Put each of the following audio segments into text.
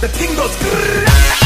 The king goes.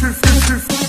shift, shift, shift.